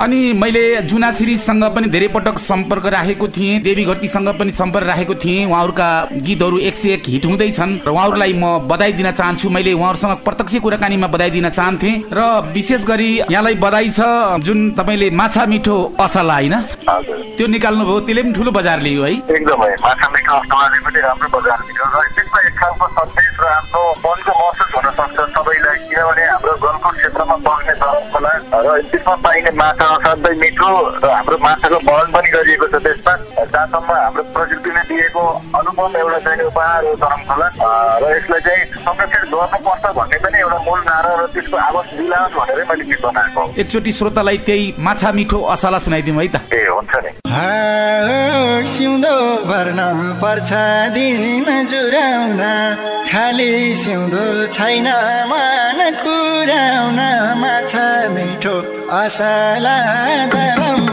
अनि मैले जुनासिरीसँग पनि धेरै पटक सम्पर्क राखेको थिएँ देवी घटीसँग पनि सम्पर्क राखेको थिएँ। उहाँहरूका गीतहरू एक सय एक हिट हुँदैछन् र उहाँहरूलाई म बधाई दिन चाहन्छु। मैले उहाँहरूसँग प्रत्यक्ष कुराकानीमा बधाई दिन चाहन्थे र विशेष गरी यहाँलाई बधाई छ जुन तपाईँले माछा मिठो असला होइन? त्यो निकाल्नु भयो त्यसले पनि ठुलो बजार लियो है? एकदमै। माछा मिठो पनि राम्रो बजार मिल्यो र त्यसमा एक खालको सन्देश र आफ्नो मनको सक्छ सबैलाई किनभने हाम्रो गलकुट क्षेत्रमा बग्ने खोला र त्यसमा पाइने माछा असाध्यै मिठो र हाम्रो माछाको वर्णन पनि गरिएको छ त्यसमा। जहाँसम्म हाम्रो प्रकृतिले दिएको अनुभव एउटा चाहिँ उपहार हो गरम खोला र यसलाई चाहिँ संरक्षण गर्नुपर्छ भन्ने पनि एउटा मूल नारा र त्यसको आवाज दिलाओस् भनेरै मैले गीत बनाएको एकचोटि श्रोतालाई त्यही माछा मिठो असला सुनाइदिउँ है त। ए हुन्छ। सिउँदो भर्न पर्छ दिन जुराउन। खाली सिउँदो छैन मान कुराउन माछा मिठो असला दरम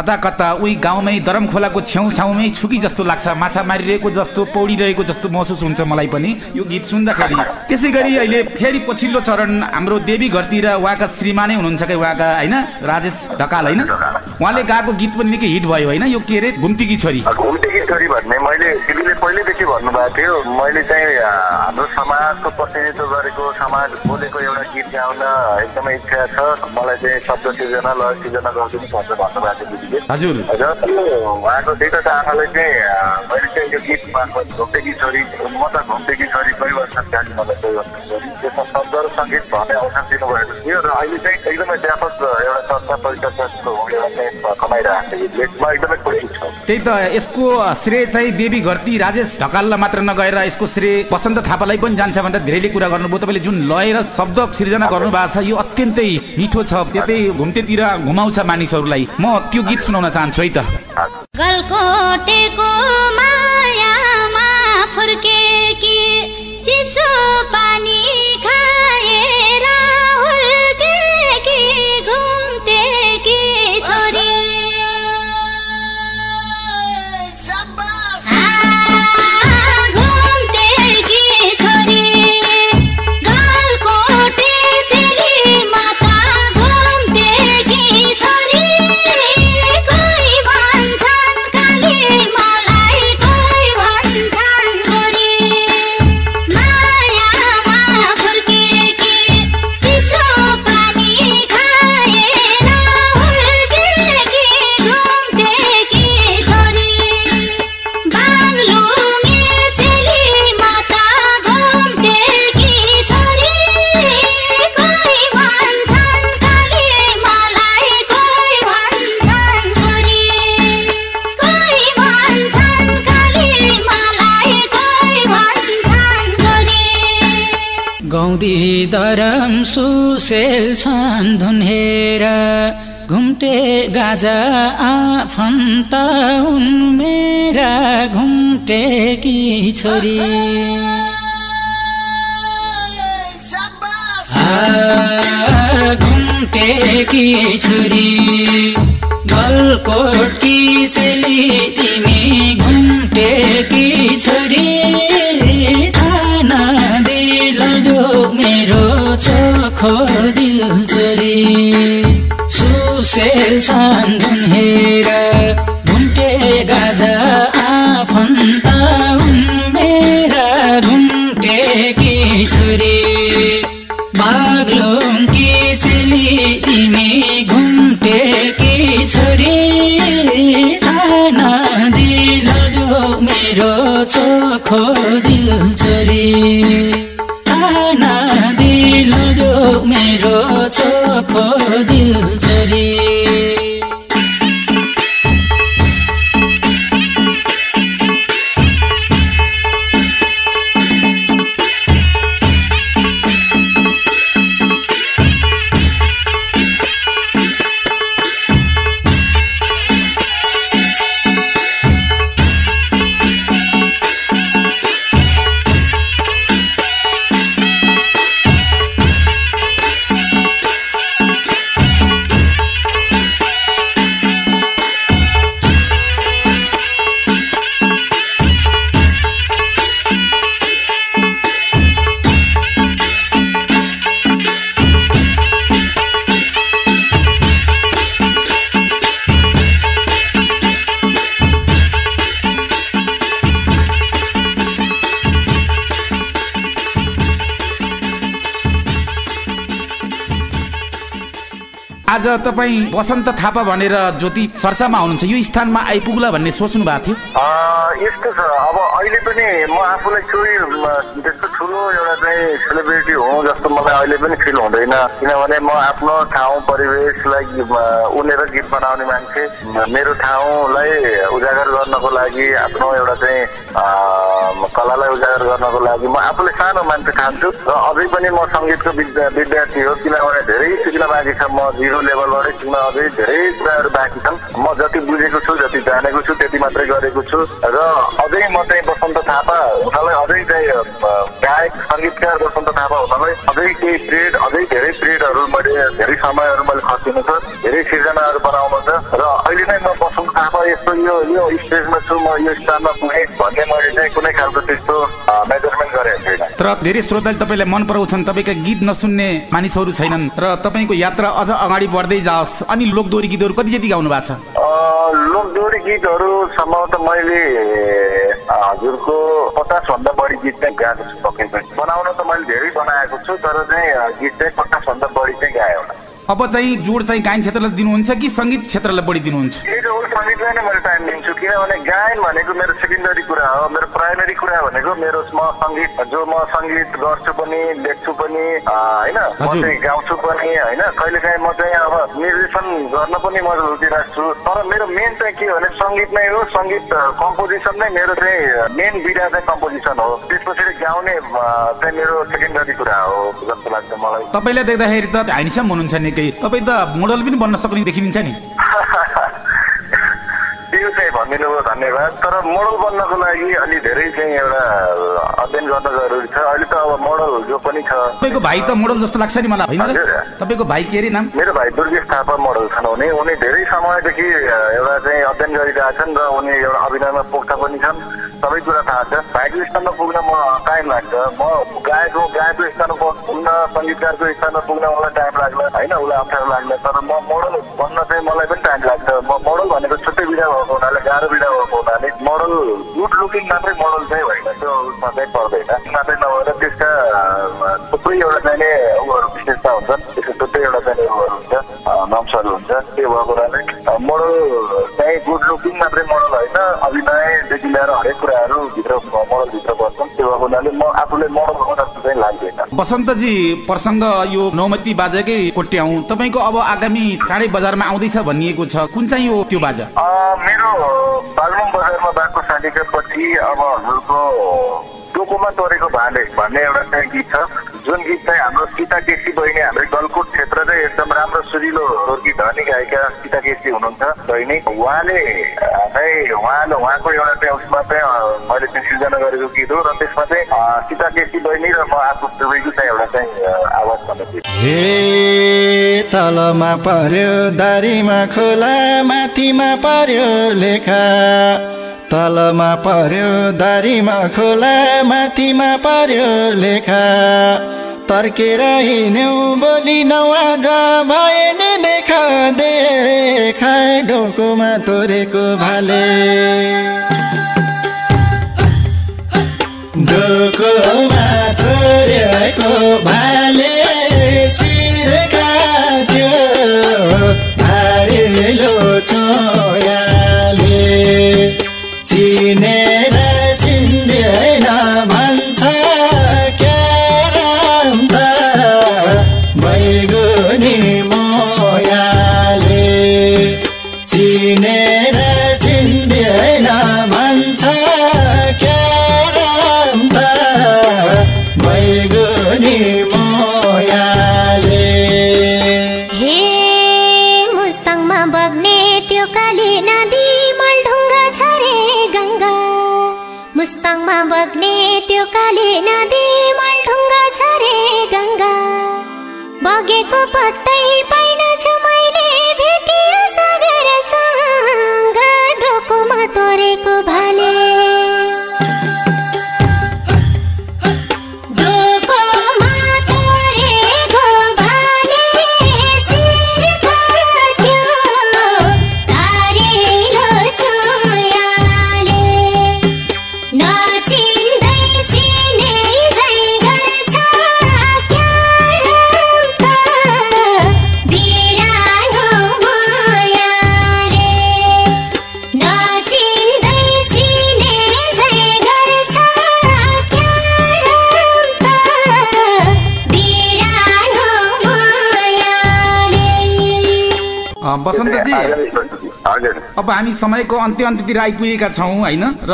कता कता उही गाउँमै दरम खोलाको छेउ छाउमै छुकी जस्तो लाग्छ माछा मारिरहेको जस्तो पौडिरहेको जस्तो महसुस हुन्छ मलाई पनि यो गीत सुन्दाखेरि। त्यसै गरी अहिले फेरि पछिल्लो चरण हाम्रो देवी घरतिर उहाँका श्रीमानै हुनुहुन्छ कि उहाँका होइन राजेश ढकाल होइन? उहाँले गाएको गीत पनि निकै हिट भयो होइन? यो के अरे घुम्तीकी छोरी छोरी भन्ने मैले दिदीले पहिल्यैदेखि भन्नुभएको थियो। मैले चाहिँ हाम्रो समाजको प्रतिनिधित्व गरेको समाज बोलेको एउटा गीत गाउन एकदमै इच्छा छ। मलाई चाहिँ शब्द सिर्जना लय सिर्जना गरिदिनु पर्छ भन्नुभएको थियो दिदीले। हजुर। र त्यो उहाँको त आमालाई चाहिँ मैले चाहिँ यो गीत मार्फत घुम्टेकी छोरी म त घुम्टेकी छोरी परिवर्तन जाने मलाई परिवर्तन छोरी त्यसमा शब्द र सङ्गीत भन्ने अवसर दिनुभएको थियो र अहिले चाहिँ एकदमै व्यापक एउटा चर्चा परिचर्चाको एउटा चाहिँ कमाइरहेको छ गीतले म एकदमै खुसी त्यही त यसको श्रेय चाहिँ देवी घरती राजेश ढकाललाई मात्र नगएर यसको श्रेय वसन्त थापालाई पनि जान्छ भनेर धेरैले कुरा गर्नुभयो। तपाईँले जुन लय र शब्द सिर्जना गर्नु भएको छ यो अत्यन्तै मिठो छ। त्यतै घुम्तेतिर घुमाउँछ मानिसहरूलाई। म त्यो गीत सुनाउन चाहन्छु है त। गौदी दरम सुसेल छन् धुन्हेर। घुम्टे गाजा आफन्त मेरा घुम्टेकी छोरी। आ, घुम्टेकी छोरी। गलकोटकी चेली मेरो चोखो आज तपाईँ वसन्त थापा भनेर ज्योति चर्चामा हुनुहुन्छ। यो स्थानमा आइपुग्ला भन्ने सोच्नु भएको थियो। यस्तो छ। अब अहिले पनि म आफूलाई कोही त्यस्तो ठुलो एउटा चाहिँ सेलिब्रिटी हुँ जस्तो मलाई अहिले पनि फिल हुँदैन। किनभने म आफ्नो ठाउँ परिवेशलाई उनेर गीत बनाउने मान्छे। मेरो ठाउँलाई उजागर गर्नको लागि आफ्नो एउटा चाहिँ कलालाई उजागर गर्नको लागि म आफूले सानो मान्छे ठान्छु र अझै पनि म सङ्गीतको विद्या विद्यार्थी हो किनभने धेरै सिक्न बाँकी छ। म जिरो लेभलबाटै सिक्न अझै धेरै कुराहरू बाँकी छन्। म जति बुझेको छु जति जानेको छु त्यति मात्रै गरेको छु। र अझै म चाहिँ बसन्त थापा हुनलाई अझै चाहिँ गायक सङ्गीतकार बसन्त थापा हुनलाई अझै केही पिरियड अझै धेरै पिरियडहरू मैले धेरै समयहरू मैले खर्चिनु छ। धेरै सिर्जनाहरू बनाउनु छ। र अहिले नै म थापा यस्तो यो यो स्टेजमा छु म यो स्थानमा पुगेँ भन्ने मैले चाहिँ कुनै खालको त्यस्तो मेजरमेन्ट गरेको छैन तर धेरै श्रोताले तपाईँलाई मन पराउँछन् तपाईँका गीत नसुन्ने मानिसहरू छैनन्। र तपाईँको यात्रा अझ अगाडि बढ्दै जाओस्। अनि लोकदोरी गीतहरू कति जति गाउनु भएको छ? लोकदोरी गीतहरू सम्भवतः मैले हजुरको पचासभन्दा बढी गीत चाहिँ गाएको छु पक्कै पनि बनाउन त मैले धेरै बनाएको छु तर चाहिँ गीत चाहिँ पचासभन्दा बढी चाहिँ गाएँ होला। अब चाहिँ जोड चाहिँ गायन क्षेत्रलाई दिनुहुन्छ कि सङ्गीत क्षेत्रलाई बढी दिनुहुन्छ? किनभने गायन भनेको मेरो सेकेन्डरी कुरा हो मेरो प्राइमेरी कुरा भनेको मेरो म सङ्गीत जो म सङ्गीत गर्छु पनि लेख्छु पनि होइन म। चाहिँ गाउँछु पनि होइन कहिलेकाहीँ म चाहिँ अब निर्देशन गर्न पनि म रुचि राख्छु तर मेरो मेन चाहिँ के भने सङ्गीत नै हो सङ्गीत कम्पोजिसन नै मेरो चाहिँ मेन विधा चाहिँ कम्पोजिसन हो। त्यस पछाडि गाउने चाहिँ मेरो सेकेन्डरी कुरा हो जस्तो लाग्छ मलाई। तपाईँलाई देख्दाखेरि त ह्यान्डसम हुनुहुन्छ निकै। तपाईँ त मोडल पनि बन्न सक्ने देखिन्छ नि। भयो धन्यवाद। तर मोडल बन्नको लागि अलि धेरै चाहिँ एउटा अध्ययन गर्न जरुरी छ। अहिले त अब मोडल जो पनि छ। तपाईँको भाइ त मोडल जस्तो लाग्छ नि मलाई होइन। तपाईँको भाइ के अरे नाम? मेरो भाइ दुर्गेश थापा मोडल छन्। उनी उनी धेरै समयदेखि एउटा चाहिँ अध्ययन गरिरहेछन् र उनी एउटा अभिनयमा पोख्ता पनि छन्। सबै कुरा थाहा छ। भाइको स्थानमा पुग्न म टाइम लाग्छ। म गायकको गायकको स्थानमा पुग्न सङ्गीतकारको स्थानमा पुग्न मलाई टाइम लाग्ला होइन? उसलाई अप्ठ्यारो लाग्ला। तर म मोडल बन्न चाहिँ मलाई पनि टाइम लाग्छ। म मोडल भनेको विधा भएको हुनाले गाह्रो विधा भएको हुनाले मोडल गुड लुकिङ मात्रै मोडल चाहिँ होइन त्यो उसमा चाहिँ पर्दैन। मात्रै नभएर त्यसका थुप्रै एउटा चाहिने उयोहरू विशेषता हुन्छन्। त्यसको थुप्रै एउटा चाहिने उयोहरू हुन्छ नम्सहरू हुन्छ। त्यो भएको हुनाले मोडल चाहिँ गुड लुकिङ मात्रै मोडल होइन। अभिनयदेखि लिएर हरेक बसन्तजी प्रसङ्ग यो नौमती बाजाकै कोट्याउँ तपाईँको अब आगामी चाँडै बजारमा आउँदैछ भनिएको छ। कुन चाहिँ हो त्यो बाजा? मेरो बागलुङ बजारमा भएको सालिकापछि अब हजुरको टोकोमा तोरेको भाले भन्ने एउटा चाहिँ गीत छ। जुन गीत चाहिँ हाम्रो सीता केसी बहिनी हाम्रो गलकुट क्षेत्र चाहिँ एकदम राम्रो सुरिलो रोर्की धनी गायिका केसी हुनुहुन्छ। बहिनी उहाँले चाहिँ उहाँले उहाँको एउटा चाहिँ उसमा चाहिँ मैले चाहिँ सृजना गरेको गीत हो र त्यसमा चाहिँ सीता केसी बहिनी र म आफू दुवैको चाहिँ एउटा चाहिँ आवाज हे तलमा पर्यो दारीमा खोला माथिमा पर्यो लेखा। तलमा पर्यो दारीमा खोला माथिमा पर्यो लेखा। तर्केर हिँड्यौ बोली नौ आज भए देखा देखा ढोकोमा तोरेको भाले। ढोकोमा तोरेको भाले शिर काट्यो भारिलो चोयाले बसन्तजी। अब हामी समयको अन्त्य अन्त्यतिर आइपुगेका छौँ होइन? र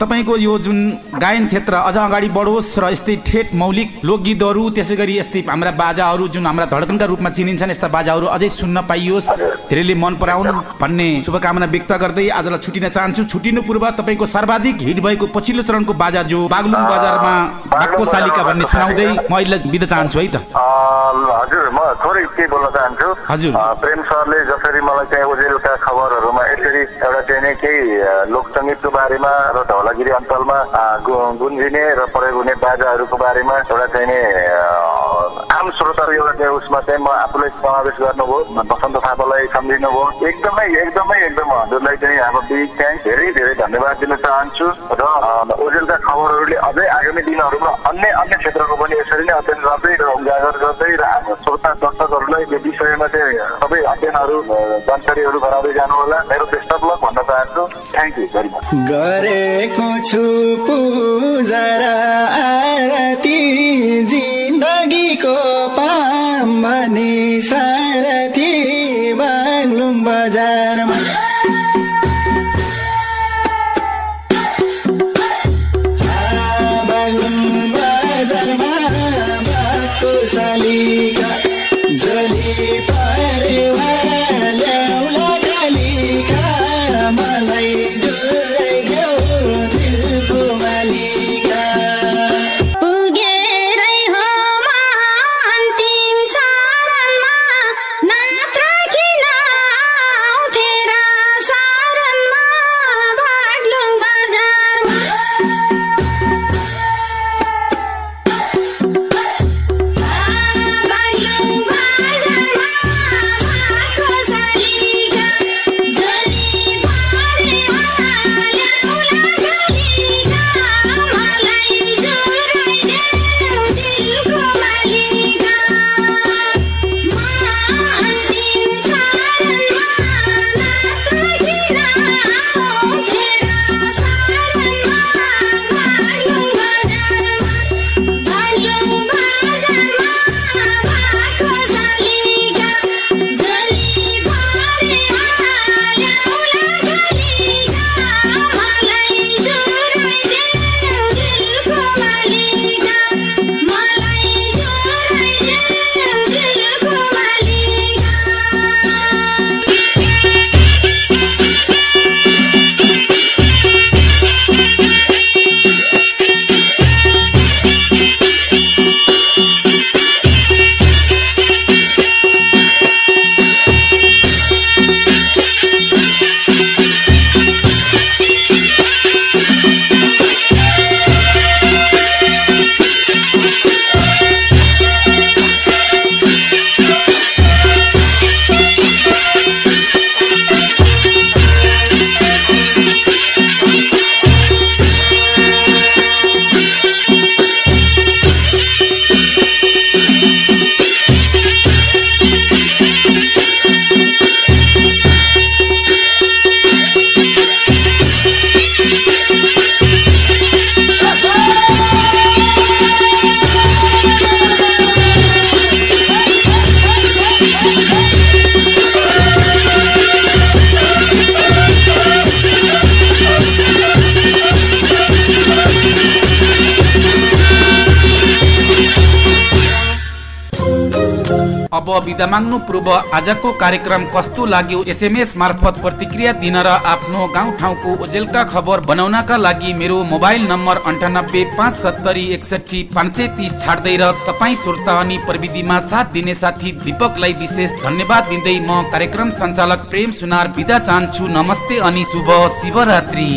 तपाईँको यो जुन गायन क्षेत्र अझ अगाडि बढोस् र यस्तै ठेट मौलिक लोकगीतहरू त्यसै गरी यस्तै हाम्रा बाजाहरू जुन हाम्रा धडकनका रूपमा चिनिन्छन् यस्ता बाजाहरू अझै सुन्न पाइयोस्। धेरैले मन पराउन् भन्ने शुभकामना व्यक्त गर्दै आजलाई छुटिन चाहन्छु। छुटिनु पूर्व तपाईँको सर्वाधिक हिट भएको पछिल्लो चरणको बाजा जो बागलुङ बजारमा शालिका भन्ने सुनाउँदै म अहिले बिदा चाहन्छु है त। हजुर। थोरै के बोल्न चाहन्छु। प्रेम सरले जसरी मलाई चाहिँ ओजेलका खबरहरूमा यसरी एउटा चाहिँ नि केही लोकसङ्गीतको बारेमा र धौलागिरी अञ्चलमा गुन्जिने र प्रयोग हुने बाजाहरूको बारेमा एउटा चाहिँ नि आम श्रोताहरू एउटा चाहिँ उसमा चाहिँ म आफूलाई समावेश गर्नुभयो बसन्त थापालाई सम्झिनुभयो। एकदमै एकदमै एकदम हजुरलाई चाहिँ अब बिग थ्याङ्क धेरै धेरै धन्यवाद दिन चाहन्छु र ओजेलका खबरहरूले अझै आगामी दिनहरूमा अन्य अन्य क्षेत्रको पनि यसरी नै अध्ययन गर्दै र उजागर गर्दै र श्रोता दर्शकहरूलाई यो विषयमा चाहिँ सबै अध्ययनहरू जानकारीहरू गराउँदै जानु होला मेरो बेस्ट अफ लक भन्न चाहन्छु। थ्याङ्क यू भेरी मच गरेको छु पूजा आरती जिन्दगीको पाम भनी सारथी बाग्लुङ बजारमा अब बिदा माग्नु पूर्व आजको कार्यक्रम कस्तो लाग्यो एसएमएस मार्फत प्रतिक्रिया दिन र आफ्नो गाउँ ठाउँको ओजेलका खबर बनाउनका लागि मेरो मोबाइल नम्बर अन्ठानब्बे पाँच सत्तरी एकसठी पाँच सय तिस छाड्दै र तपाईँ श्रोता अनि प्रविधिमा साथ दिने साथी दीपकलाई विशेष धन्यवाद दिँदै म कार्यक्रम सञ्चालक प्रेम सुनार बिदा चाहन्छु। नमस्ते अनि शुभ शिवरात्रि।